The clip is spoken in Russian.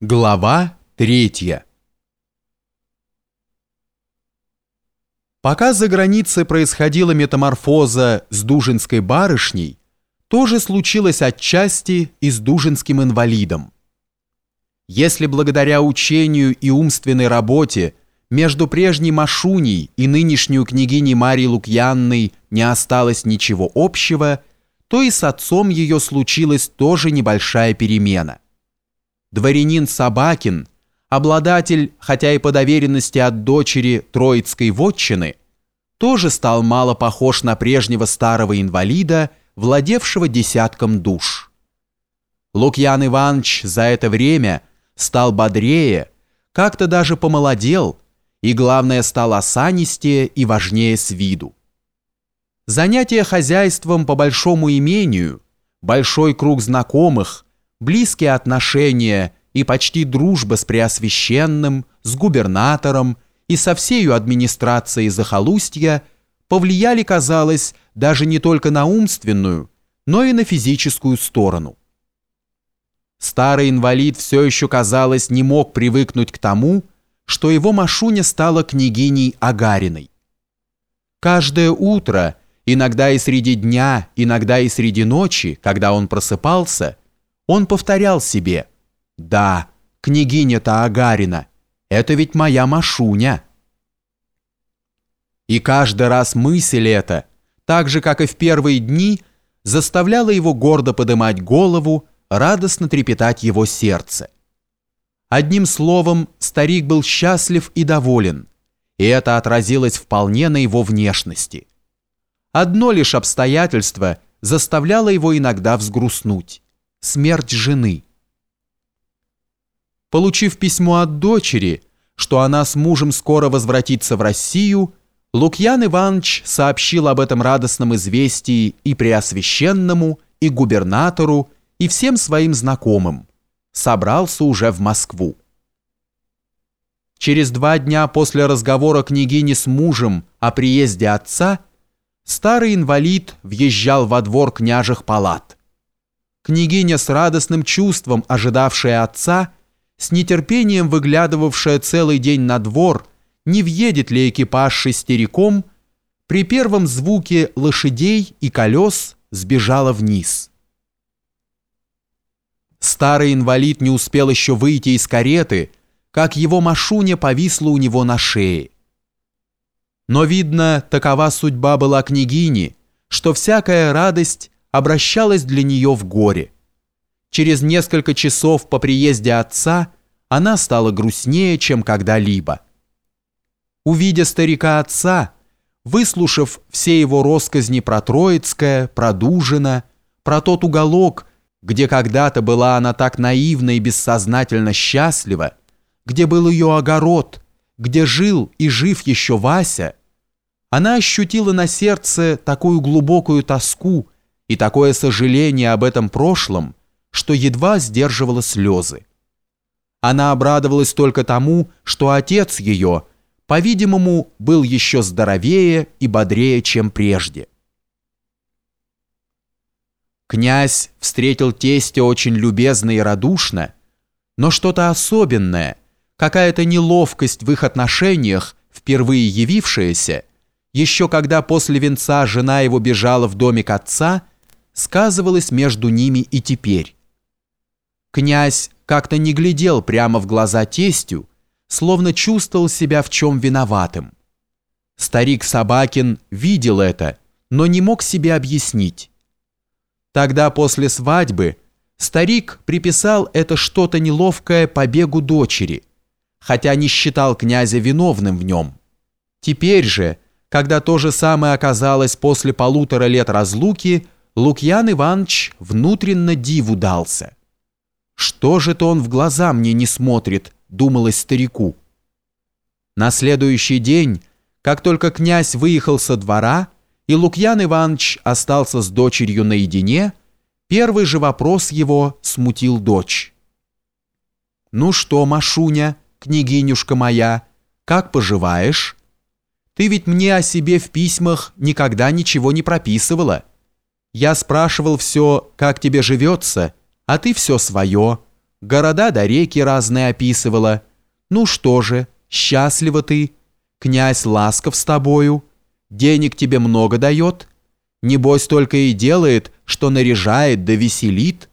Глава третья Пока за границей происходила метаморфоза с дужинской барышней, тоже случилось отчасти и с дужинским инвалидом. Если благодаря учению и умственной работе между прежней Машуней и нынешнюю княгиней Марьей Лукьянной не осталось ничего общего, то и с отцом ее случилась тоже небольшая перемена. Дворянин Собакин, обладатель, хотя и по доверенности от дочери Троицкой вотчины, тоже стал мало похож на прежнего старого инвалида, владевшего десятком душ. Лукьян Иванович за это время стал бодрее, как-то даже помолодел, и, главное, стал осанистее и важнее с виду. Занятие хозяйством по большому имению, большой круг знакомых, близкие отношения и почти дружба с Преосвященным, с губернатором и со всею администрацией захолустья повлияли, казалось, даже не только на умственную, но и на физическую сторону. Старый инвалид все еще, казалось, не мог привыкнуть к тому, что его Машуня стала княгиней Агариной. Каждое утро, иногда и среди дня, иногда и среди ночи, когда он просыпался, он повторял себе «Да, княгиня-то Агарина, это ведь моя Машуня». И каждый раз мысль эта, так же, как и в первые дни, заставляла его гордо подымать голову, радостно трепетать его сердце. Одним словом, старик был счастлив и доволен, и это отразилось вполне на его внешности. Одно лишь обстоятельство заставляло его иногда взгрустнуть – смерть жены. Получив письмо от дочери, что она с мужем скоро возвратится в Россию, Лукьян Иванович сообщил об этом радостном известии и Преосвященному, и губернатору, и всем своим знакомым собрался уже в Москву. Через два дня после разговора княгини с мужем о приезде отца старый инвалид въезжал во двор княжих палат. Княгиня с радостным чувством, ожидавшая отца, с нетерпением выглядывавшая целый день на двор, не въедет ли экипаж шестериком, при первом звуке лошадей и колес сбежала вниз. Старый инвалид не успел еще выйти из кареты, как его машуня повисла у него на шее. Но, видно, такова судьба была княгини, что всякая радость обращалась для нее в горе. Через несколько часов по приезде отца она стала грустнее, чем когда-либо. Увидя старика отца, выслушав все его росказни про Троицкое, про Дужина, про тот уголок, где когда-то была она так наивна и бессознательно счастлива, где был ее огород, где жил и жив еще Вася, она ощутила на сердце такую глубокую тоску и такое сожаление об этом прошлом, что едва сдерживала слезы. Она обрадовалась только тому, что отец ее, по-видимому, был еще здоровее и бодрее, чем прежде. Князь встретил тестя очень любезно и радушно, но что-то особенное, какая-то неловкость в их отношениях, впервые явившаяся, еще когда после венца жена его бежала в домик отца, сказывалась между ними и теперь. Князь как-то не глядел прямо в глаза тестю, словно чувствовал себя в чем виноватым. Старик Собакин видел это, но не мог себе объяснить. Тогда после свадьбы старик приписал это что-то неловкое побегу дочери, хотя не считал князя виновным в нем. Теперь же, когда то же самое оказалось после полутора лет разлуки, Лукьян Иванович внутренно диву дался. «Что же то он в глаза мне не смотрит?» – думалось старику. На следующий день, как только князь выехал со двора – и Лукьян Иванович остался с дочерью наедине, первый же вопрос его смутил дочь. «Ну что, Машуня, княгинюшка моя, как поживаешь? Ты ведь мне о себе в письмах никогда ничего не прописывала. Я спрашивал все, как тебе живется, а ты все свое. города да реки разные описывала. Ну что же, счастлива ты, князь ласков с тобою, денег тебе много дает, небось только и делает, что наряжает да веселит,